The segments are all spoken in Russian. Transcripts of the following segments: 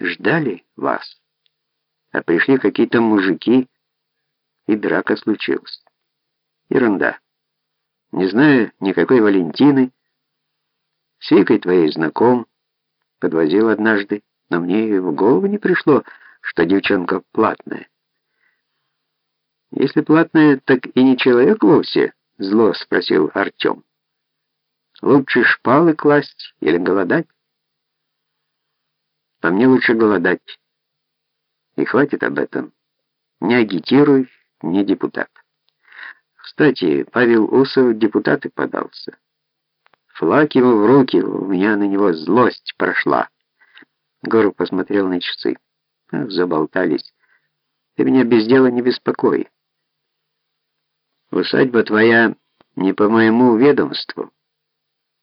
ждали вас. А пришли какие-то мужики, и драка случилась. Ерунда. Не знаю никакой Валентины. С твоей знаком, подвозил однажды, но мне и в голову не пришло, что девчонка платная. Если платная, так и не человек вовсе, зло спросил Артем. Лучше шпалы класть или голодать? По мне лучше голодать. И хватит об этом. Не агитируй, не депутат. Кстати, Павел Усов депутаты подался. Флаг его в руки, у меня на него злость прошла. Гору посмотрел на часы. Ах, заболтались. Ты меня без дела не беспокой. Усадьба твоя не по моему ведомству.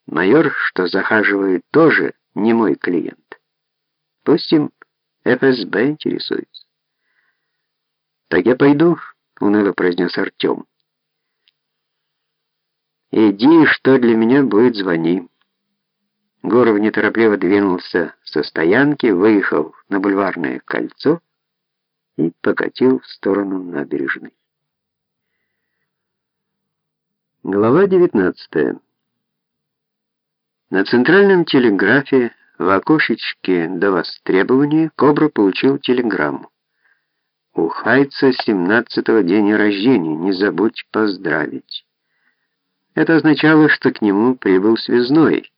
Майор, что захаживает, тоже не мой клиент. Пусть им ФСБ интересуется. Так я пойду, уныло произнес Артем. «Иди, что для меня будет, звони». Горов неторопливо двинулся со стоянки, выехал на бульварное кольцо и покатил в сторону набережной. Глава 19. На центральном телеграфе в окошечке до востребования Кобра получил телеграмму. У Хайца 17-го день рождения, не забудь поздравить. Это означало, что к нему прибыл связной,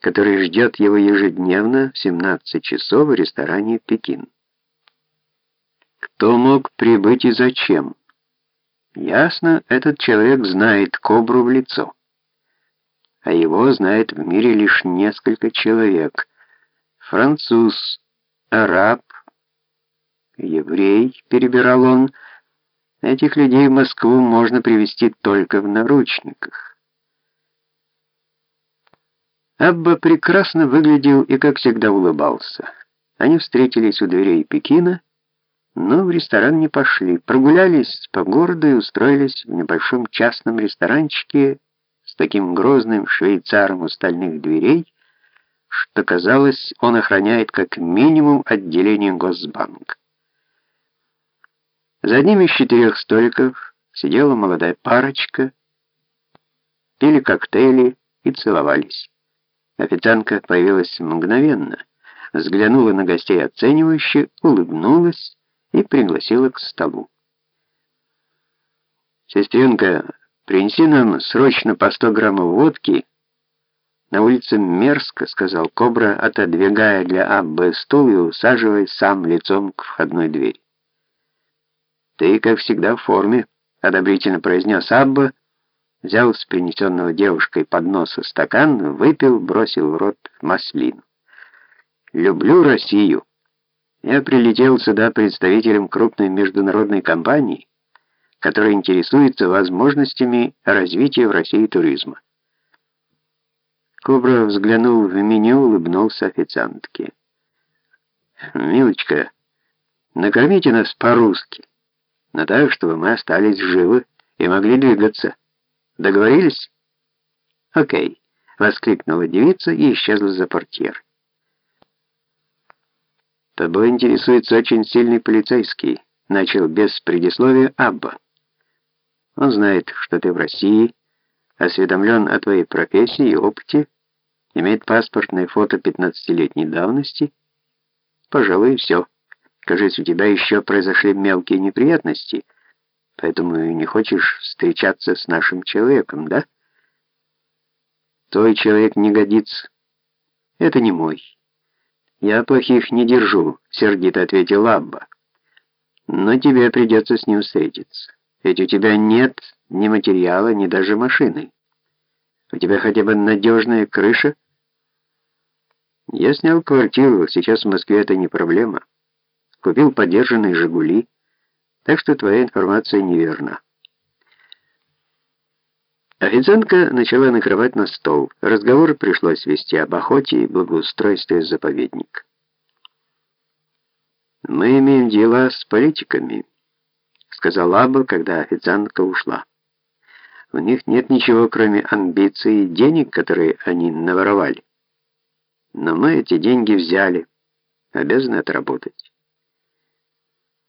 который ждет его ежедневно в 17 часов в ресторане «Пекин». Кто мог прибыть и зачем? Ясно, этот человек знает Кобру в лицо. А его знает в мире лишь несколько человек. Француз, араб, еврей, перебирал он, — Этих людей в Москву можно привести только в наручниках. Абба прекрасно выглядел и, как всегда, улыбался. Они встретились у дверей Пекина, но в ресторан не пошли, прогулялись по городу и устроились в небольшом частном ресторанчике с таким грозным швейцаром у стальных дверей, что казалось, он охраняет как минимум отделение Госбанка. За одним из четырех столиков сидела молодая парочка, пили коктейли и целовались. Официантка появилась мгновенно, взглянула на гостей оценивающе, улыбнулась и пригласила к столу. «Сестренка, принеси нам срочно по сто граммов водки». «На улице мерзко», — сказал Кобра, отодвигая для Аббы стул и усаживаясь сам лицом к входной двери. «Ты, как всегда, в форме», — одобрительно произнес Абба, взял с принесенного девушкой подноса стакан, выпил, бросил в рот маслину. «Люблю Россию. Я прилетел сюда представителем крупной международной компании, которая интересуется возможностями развития в России туризма». Кобра взглянул в меню, улыбнулся официантке. «Милочка, накормите нас по-русски» но так, чтобы мы остались живы и могли двигаться. Договорились? Окей, воскликнула девица и исчезла за портьер. Тобой интересуется очень сильный полицейский, начал без предисловия Абба. Он знает, что ты в России, осведомлен о твоей профессии и опыте, имеет паспортное фото 15-летней давности. Пожалуй, все. Кажется, у тебя еще произошли мелкие неприятности, поэтому не хочешь встречаться с нашим человеком, да? Твой человек не годится. Это не мой. Я плохих не держу, сердито ответил Абба. Но тебе придется с ним встретиться. Ведь у тебя нет ни материала, ни даже машины. У тебя хотя бы надежная крыша? Я снял квартиру, сейчас в Москве это не проблема. Купил подержанные «Жигули», так что твоя информация неверна. Официантка начала накрывать на стол. Разговор пришлось вести об охоте и благоустройстве заповедника. «Мы имеем дела с политиками», — сказала Аба, когда официантка ушла. «У них нет ничего, кроме амбиций и денег, которые они наворовали. Но мы эти деньги взяли». обязаны отработать.